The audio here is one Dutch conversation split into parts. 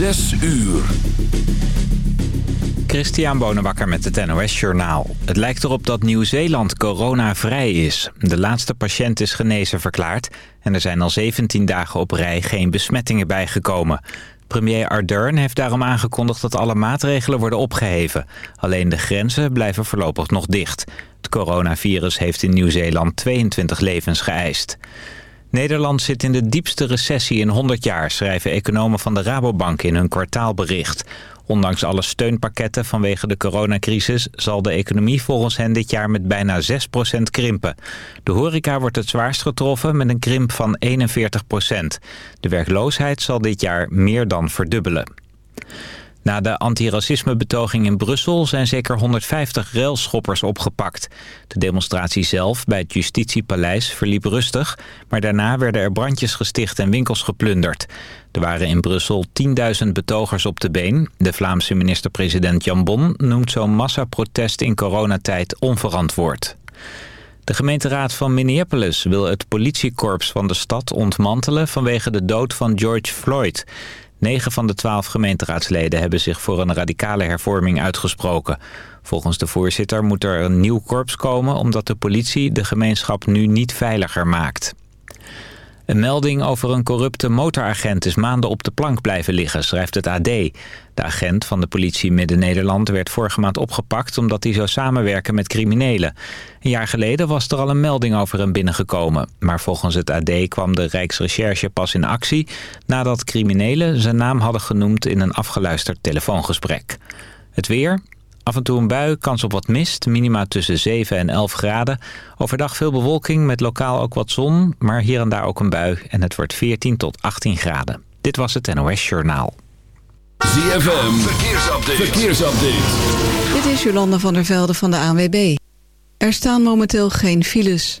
Zes uur. Christian Bonenbakker met het NOS Journaal. Het lijkt erop dat Nieuw-Zeeland coronavrij is. De laatste patiënt is genezen verklaard... en er zijn al 17 dagen op rij geen besmettingen bijgekomen. Premier Ardern heeft daarom aangekondigd dat alle maatregelen worden opgeheven. Alleen de grenzen blijven voorlopig nog dicht. Het coronavirus heeft in Nieuw-Zeeland 22 levens geëist. Nederland zit in de diepste recessie in 100 jaar, schrijven economen van de Rabobank in hun kwartaalbericht. Ondanks alle steunpakketten vanwege de coronacrisis zal de economie volgens hen dit jaar met bijna 6% krimpen. De horeca wordt het zwaarst getroffen met een krimp van 41%. De werkloosheid zal dit jaar meer dan verdubbelen. Na de antiracismebetoging in Brussel zijn zeker 150 railschoppers opgepakt. De demonstratie zelf bij het Justitiepaleis verliep rustig... maar daarna werden er brandjes gesticht en winkels geplunderd. Er waren in Brussel 10.000 betogers op de been. De Vlaamse minister-president Jan Bon noemt zo'n massaprotest in coronatijd onverantwoord. De gemeenteraad van Minneapolis wil het politiekorps van de stad ontmantelen vanwege de dood van George Floyd. Negen van de twaalf gemeenteraadsleden hebben zich voor een radicale hervorming uitgesproken. Volgens de voorzitter moet er een nieuw korps komen... omdat de politie de gemeenschap nu niet veiliger maakt. Een melding over een corrupte motoragent is maanden op de plank blijven liggen, schrijft het AD. De agent van de politie Midden-Nederland werd vorige maand opgepakt omdat hij zou samenwerken met criminelen. Een jaar geleden was er al een melding over hem binnengekomen. Maar volgens het AD kwam de Rijksrecherche pas in actie nadat criminelen zijn naam hadden genoemd in een afgeluisterd telefoongesprek. Het weer, Af en toe een bui, kans op wat mist, minima tussen 7 en 11 graden. Overdag veel bewolking met lokaal ook wat zon, maar hier en daar ook een bui. En het wordt 14 tot 18 graden. Dit was het NOS Journaal. ZFM, verkeersupdate. verkeersupdate. Dit is Jolanda van der Velde van de ANWB. Er staan momenteel geen files.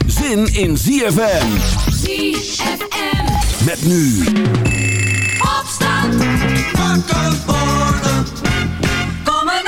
zin in ZFM. ZFM. Met nu. Opstand. Wakker worden. Kom maar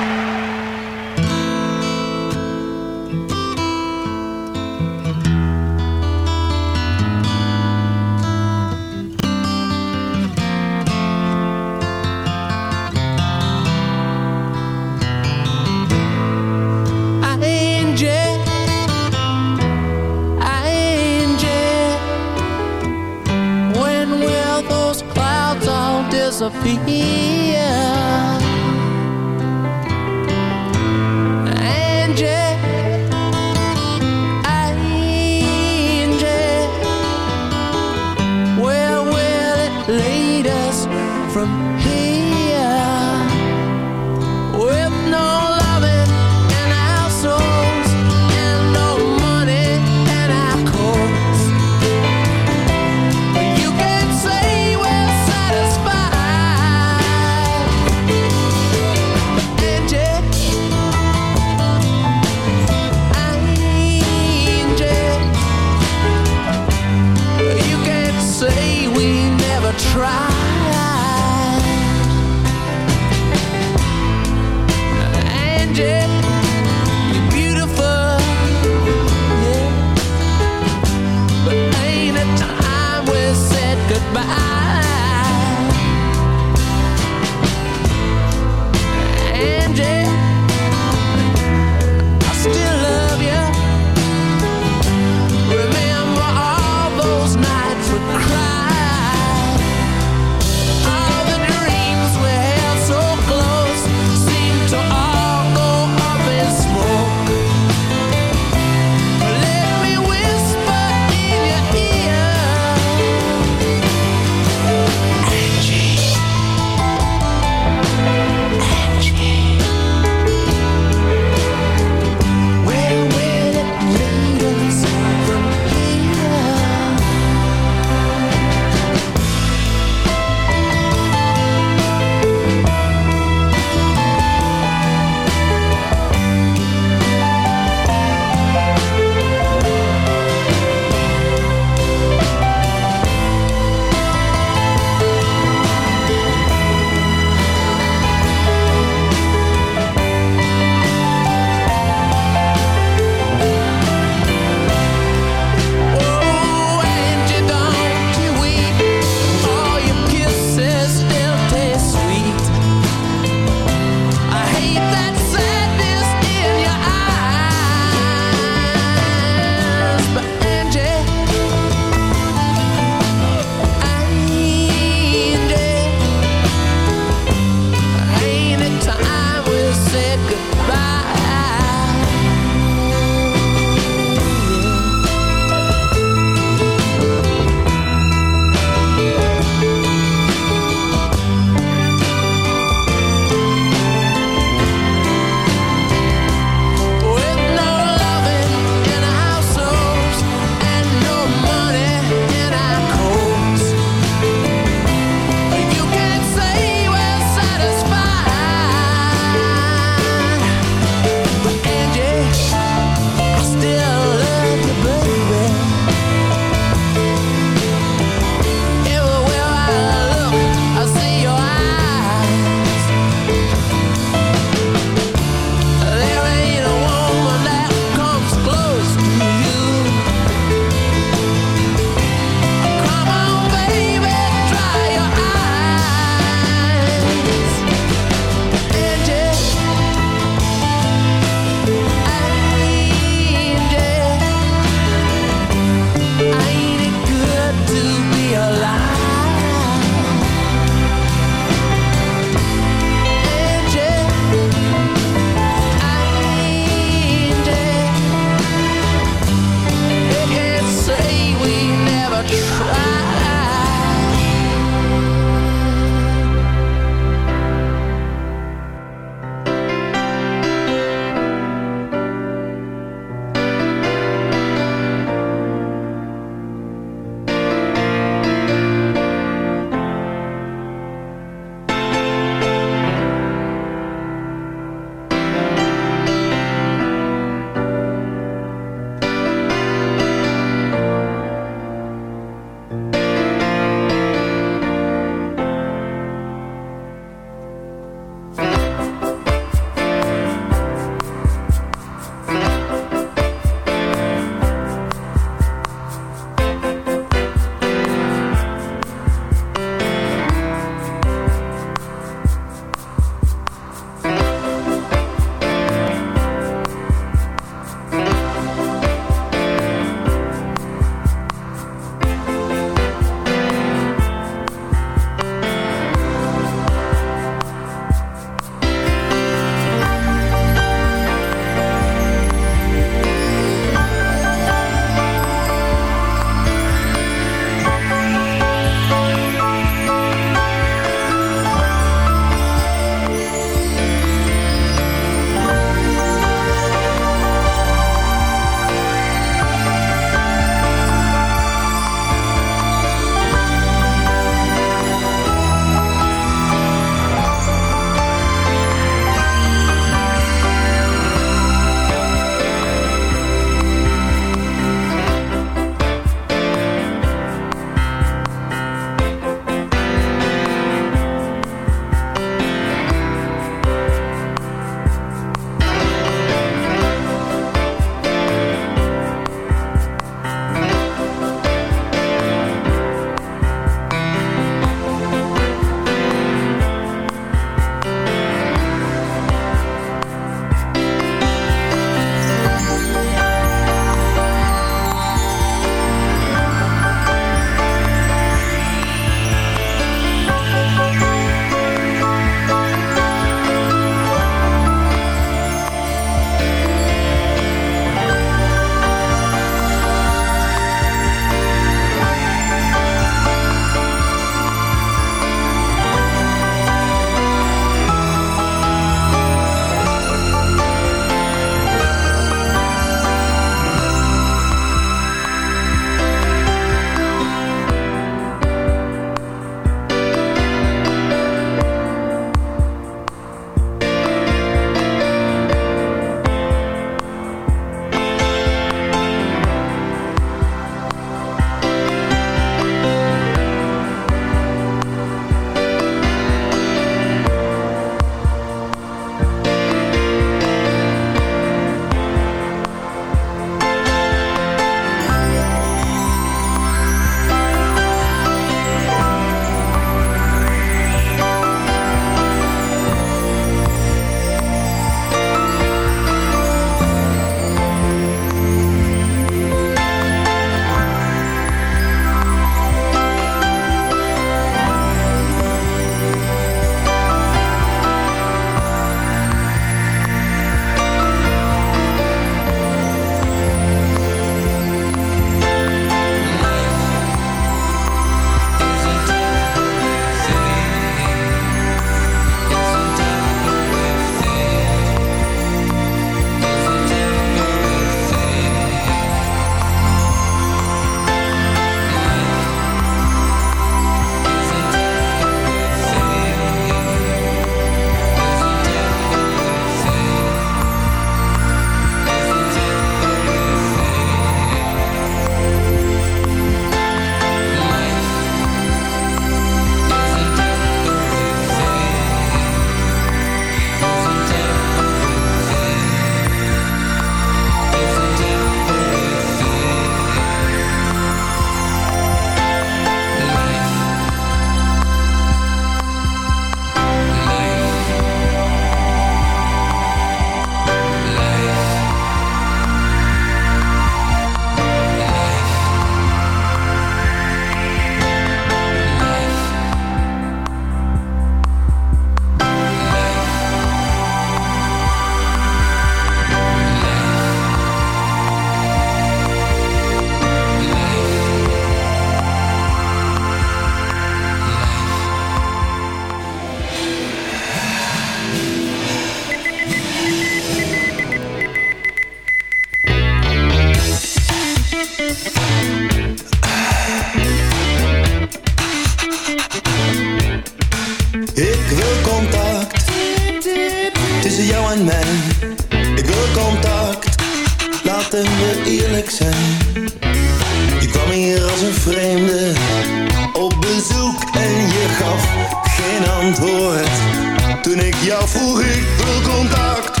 vroeg ik wil contact.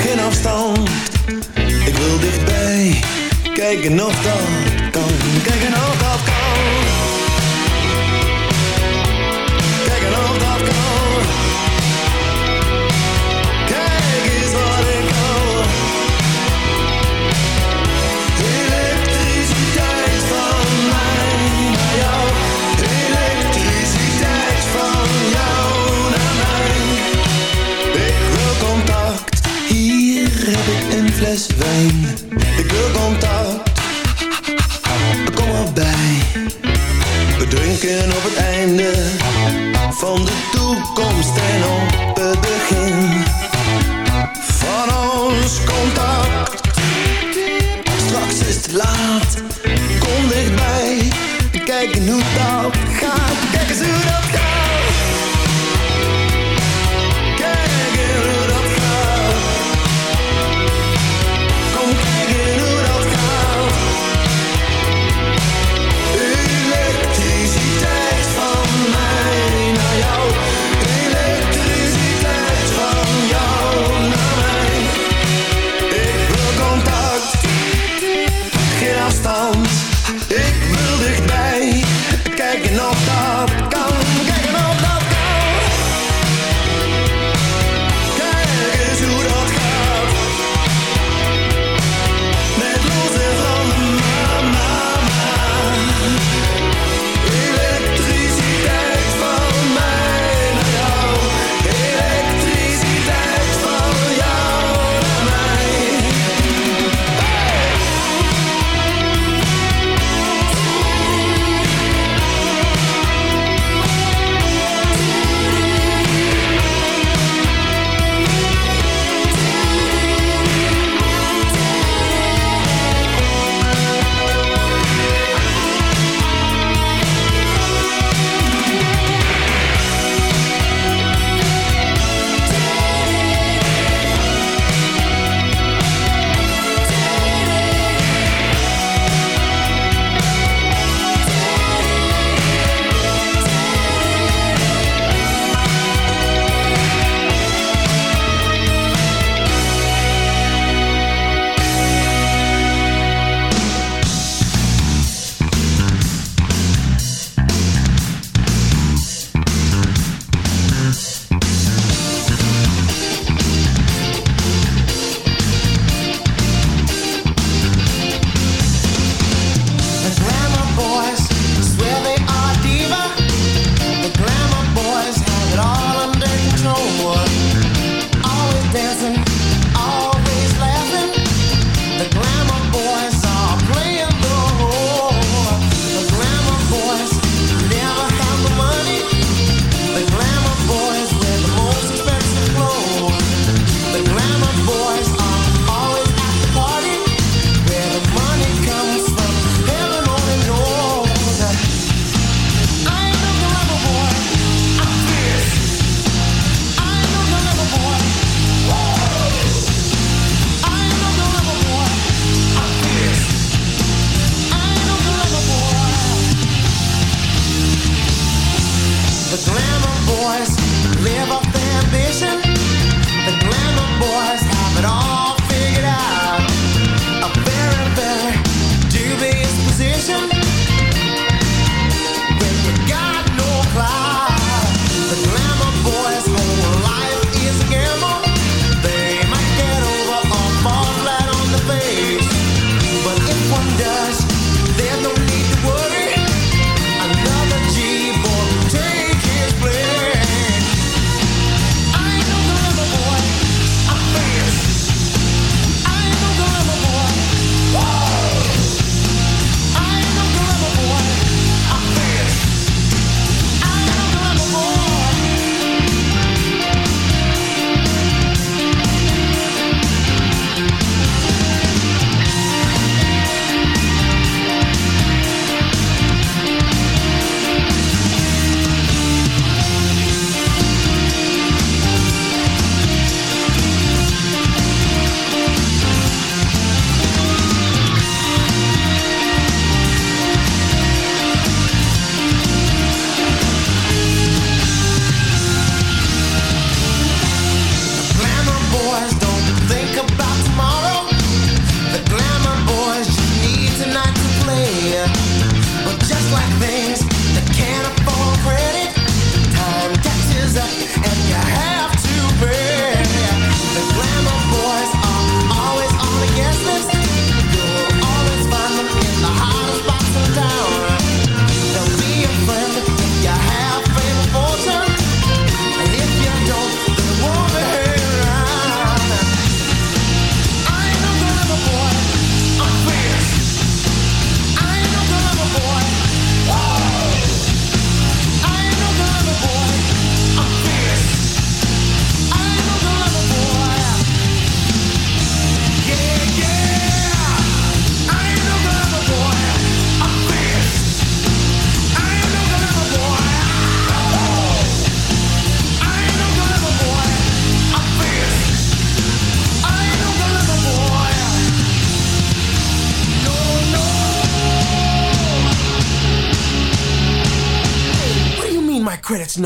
Geen afstand, ik wil dichtbij, kijken nog dan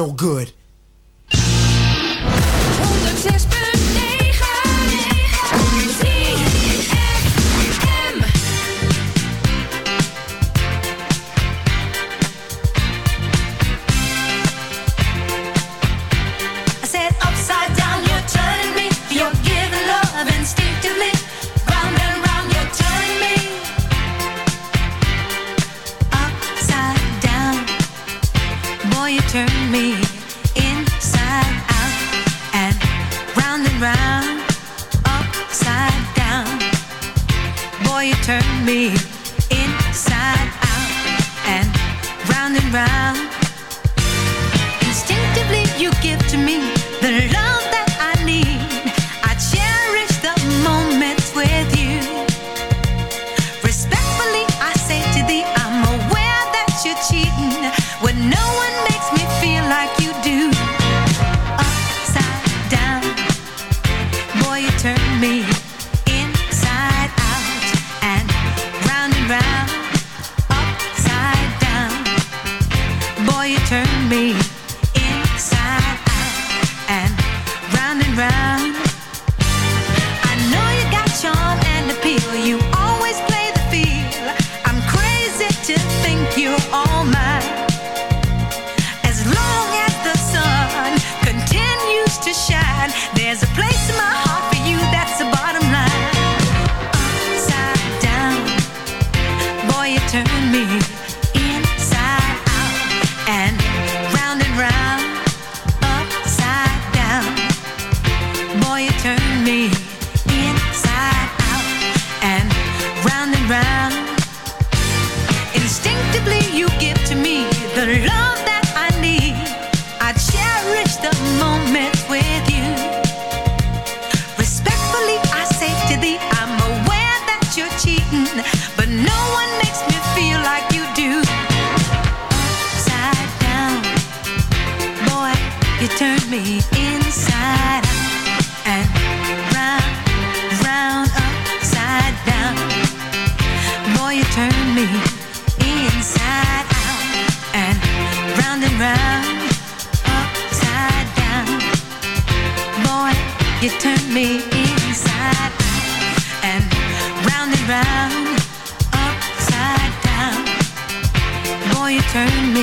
no good. Turn me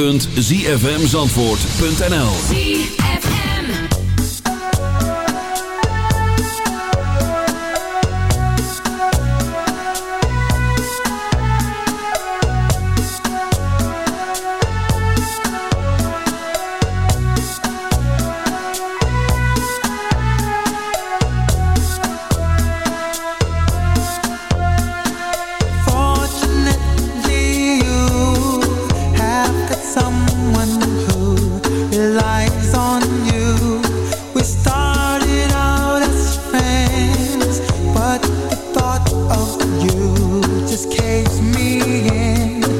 www.zfmzandvoort.nl You just caved me in.